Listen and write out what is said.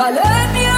I let you.